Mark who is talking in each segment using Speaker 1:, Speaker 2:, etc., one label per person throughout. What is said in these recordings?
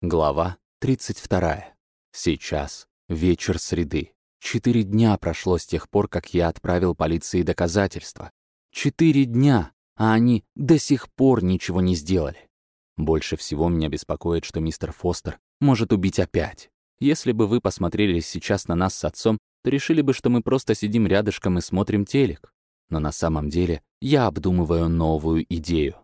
Speaker 1: Глава 32. Сейчас вечер среды. Четыре дня прошло с тех пор, как я отправил полиции доказательства. Четыре дня, а они до сих пор ничего не сделали. Больше всего меня беспокоит, что мистер Фостер может убить опять. Если бы вы посмотрели сейчас на нас с отцом, то решили бы, что мы просто сидим рядышком и смотрим телек. Но на самом деле я обдумываю новую идею.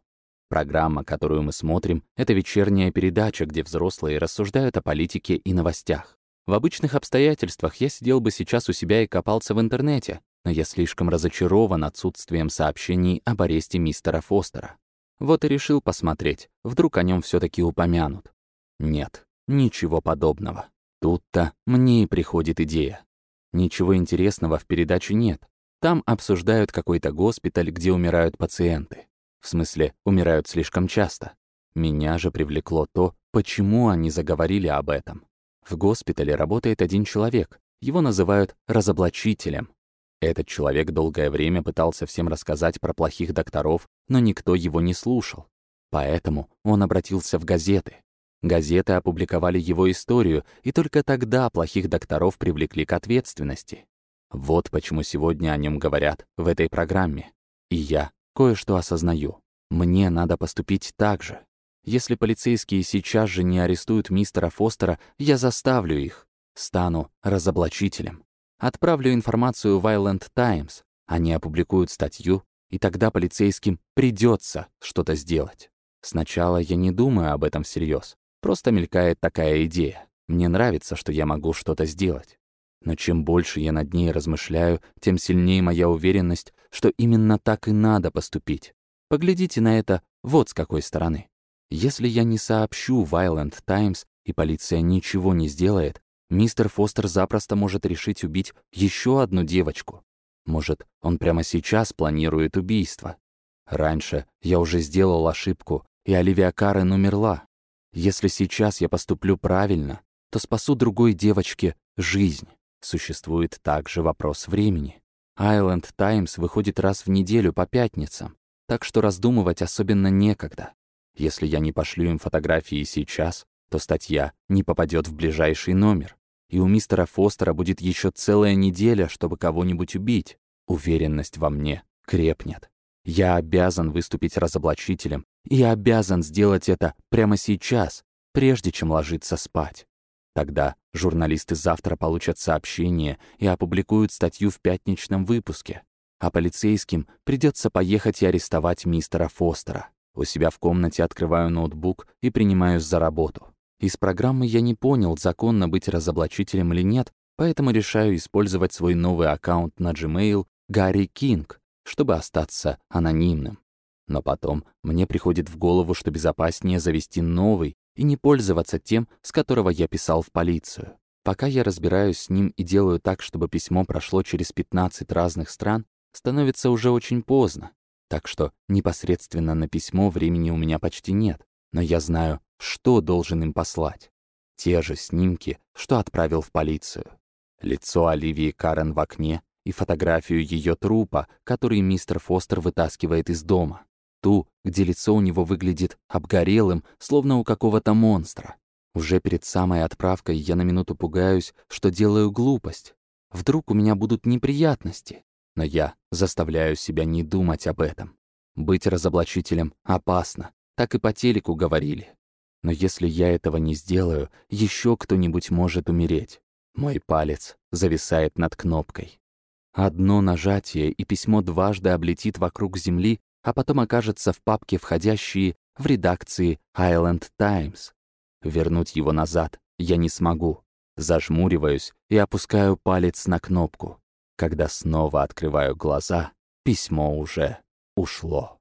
Speaker 1: Программа, которую мы смотрим, это вечерняя передача, где взрослые рассуждают о политике и новостях. В обычных обстоятельствах я сидел бы сейчас у себя и копался в интернете, но я слишком разочарован отсутствием сообщений об аресте мистера Фостера. Вот и решил посмотреть, вдруг о нем все таки упомянут. Нет, ничего подобного. Тут-то мне и приходит идея. Ничего интересного в передаче нет. Там обсуждают какой-то госпиталь, где умирают пациенты. В смысле, умирают слишком часто. Меня же привлекло то, почему они заговорили об этом. В госпитале работает один человек. Его называют разоблачителем. Этот человек долгое время пытался всем рассказать про плохих докторов, но никто его не слушал. Поэтому он обратился в газеты. Газеты опубликовали его историю, и только тогда плохих докторов привлекли к ответственности. Вот почему сегодня о нем говорят в этой программе. И я Кое-что осознаю. Мне надо поступить так же. Если полицейские сейчас же не арестуют мистера Фостера, я заставлю их. Стану разоблачителем. Отправлю информацию в Island Times. Они опубликуют статью, и тогда полицейским придется что-то сделать. Сначала я не думаю об этом всерьез. Просто мелькает такая идея. Мне нравится, что я могу что-то сделать. Но чем больше я над ней размышляю, тем сильнее моя уверенность, что именно так и надо поступить. Поглядите на это вот с какой стороны. Если я не сообщу Island Times, и полиция ничего не сделает, мистер Фостер запросто может решить убить еще одну девочку. Может, он прямо сейчас планирует убийство. Раньше я уже сделал ошибку, и Оливия Карен умерла. Если сейчас я поступлю правильно, то спасу другой девочке жизнь. Существует также вопрос времени. Island Times выходит раз в неделю по пятницам, так что раздумывать особенно некогда. Если я не пошлю им фотографии сейчас, то статья не попадет в ближайший номер, и у мистера Фостера будет еще целая неделя, чтобы кого-нибудь убить. Уверенность во мне крепнет. Я обязан выступить разоблачителем, и обязан сделать это прямо сейчас, прежде чем ложиться спать. Тогда журналисты завтра получат сообщение и опубликуют статью в пятничном выпуске. А полицейским придется поехать и арестовать мистера Фостера. У себя в комнате открываю ноутбук и принимаюсь за работу. Из программы я не понял, законно быть разоблачителем или нет, поэтому решаю использовать свой новый аккаунт на Gmail Гарри Кинг, чтобы остаться анонимным. Но потом мне приходит в голову, что безопаснее завести новый и не пользоваться тем, с которого я писал в полицию. Пока я разбираюсь с ним и делаю так, чтобы письмо прошло через 15 разных стран, становится уже очень поздно. Так что непосредственно на письмо времени у меня почти нет, но я знаю, что должен им послать. Те же снимки, что отправил в полицию. Лицо Оливии Карен в окне и фотографию ее трупа, который мистер Фостер вытаскивает из дома ту, где лицо у него выглядит обгорелым, словно у какого-то монстра. Уже перед самой отправкой я на минуту пугаюсь, что делаю глупость. Вдруг у меня будут неприятности. Но я заставляю себя не думать об этом. Быть разоблачителем опасно, так и по телеку говорили. Но если я этого не сделаю, еще кто-нибудь может умереть. Мой палец зависает над кнопкой. Одно нажатие, и письмо дважды облетит вокруг Земли, а потом окажется в папке «Входящие» в редакции Island Times. Вернуть его назад я не смогу. Зажмуриваюсь и опускаю палец на кнопку. Когда снова открываю глаза, письмо уже ушло.